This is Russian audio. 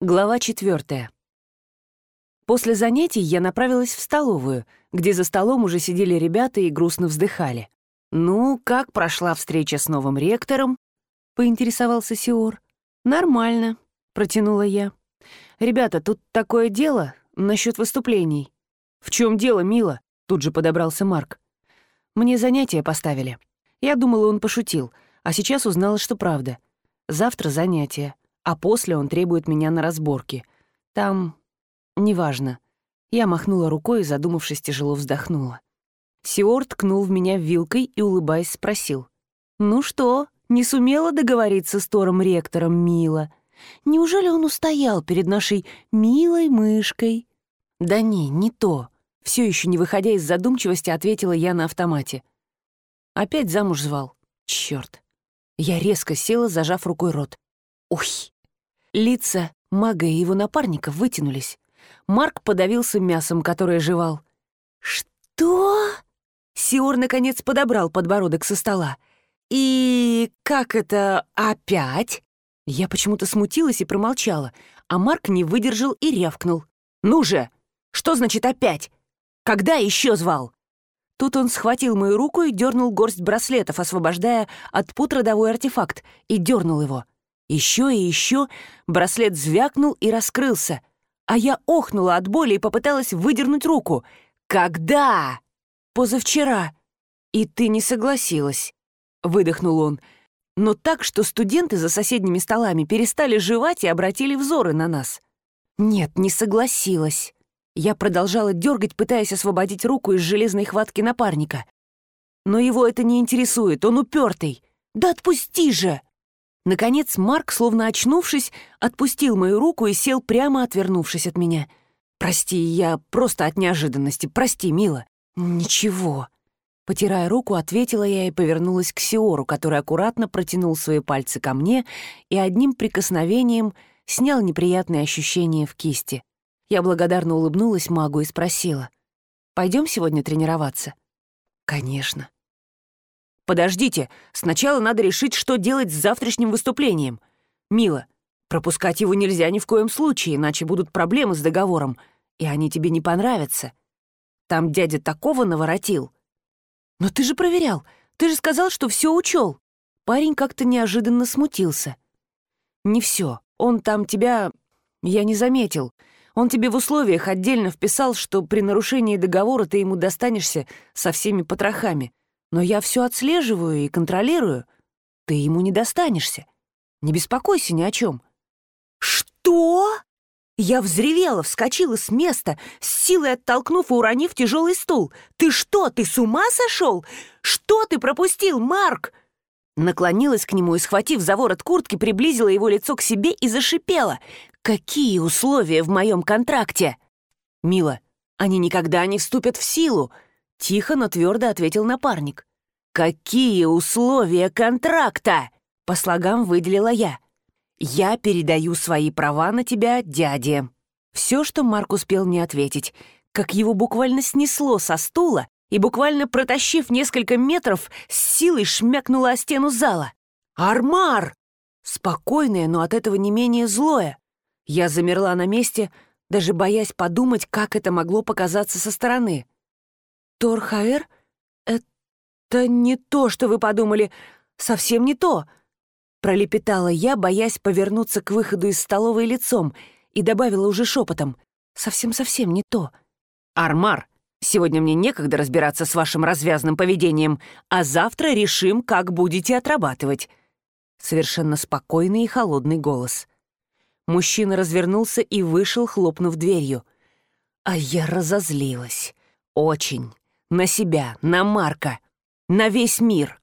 Глава четвертая. После занятий я направилась в столовую, где за столом уже сидели ребята и грустно вздыхали. «Ну, как прошла встреча с новым ректором?» — поинтересовался Сиор. «Нормально», — протянула я. «Ребята, тут такое дело насчет выступлений». «В чем дело, мила?» — тут же подобрался Марк. «Мне занятия поставили. Я думала, он пошутил, а сейчас узнала, что правда. Завтра занятия а после он требует меня на разборки. Там... неважно. Я махнула рукой и, задумавшись, тяжело вздохнула. Сиор ткнул в меня вилкой и, улыбаясь, спросил. «Ну что, не сумела договориться с Тором-ректором, Мила? Неужели он устоял перед нашей милой мышкой?» «Да не, не то», — все еще не выходя из задумчивости, ответила я на автомате. Опять замуж звал. Черт. Я резко села, зажав рукой рот. Ух! Лица мага и его напарника вытянулись. Марк подавился мясом, которое жевал. «Что?» Сиор, наконец, подобрал подбородок со стола. «И как это опять?» Я почему-то смутилась и промолчала, а Марк не выдержал и рявкнул. «Ну же! Что значит опять? Когда еще звал?» Тут он схватил мою руку и дернул горсть браслетов, освобождая от пут родовой артефакт, и дернул его. Еще и еще браслет звякнул и раскрылся, а я охнула от боли и попыталась выдернуть руку. «Когда?» «Позавчера». «И ты не согласилась», — выдохнул он, но так, что студенты за соседними столами перестали жевать и обратили взоры на нас. «Нет, не согласилась». Я продолжала дергать, пытаясь освободить руку из железной хватки напарника. Но его это не интересует, он упертый. «Да отпусти же!» Наконец Марк, словно очнувшись, отпустил мою руку и сел прямо, отвернувшись от меня. «Прости, я просто от неожиданности. Прости, мила». «Ничего». Потирая руку, ответила я и повернулась к Сиору, который аккуратно протянул свои пальцы ко мне и одним прикосновением снял неприятные ощущения в кисти. Я благодарно улыбнулась магу и спросила. «Пойдем сегодня тренироваться?» «Конечно». «Подождите, сначала надо решить, что делать с завтрашним выступлением. Мила, пропускать его нельзя ни в коем случае, иначе будут проблемы с договором, и они тебе не понравятся. Там дядя такого наворотил». «Но ты же проверял, ты же сказал, что все учел. Парень как-то неожиданно смутился. «Не все. Он там тебя... Я не заметил. Он тебе в условиях отдельно вписал, что при нарушении договора ты ему достанешься со всеми потрохами. Но я все отслеживаю и контролирую. Ты ему не достанешься. Не беспокойся ни о чем. Что? Я взревела, вскочила с места, с силой оттолкнув и уронив тяжелый стул. «Ты что, ты с ума сошел? Что ты пропустил, Марк?» Наклонилась к нему и, схватив за ворот куртки, приблизила его лицо к себе и зашипела. «Какие условия в моем контракте?» «Мила, они никогда не вступят в силу. Тихо, но твердо ответил напарник. «Какие условия контракта?» По слогам выделила я. «Я передаю свои права на тебя дяде». Все, что Марк успел мне ответить, как его буквально снесло со стула и, буквально протащив несколько метров, с силой шмякнуло о стену зала. «Армар!» Спокойное, но от этого не менее злое. Я замерла на месте, даже боясь подумать, как это могло показаться со стороны. Торхаэр? Это не то, что вы подумали. Совсем не то. Пролепетала я, боясь повернуться к выходу из столовой лицом, и добавила уже шепотом. Совсем-совсем не то. Армар, сегодня мне некогда разбираться с вашим развязным поведением, а завтра решим, как будете отрабатывать. Совершенно спокойный и холодный голос. Мужчина развернулся и вышел, хлопнув дверью. А я разозлилась. Очень на себя, на Марка, на весь мир.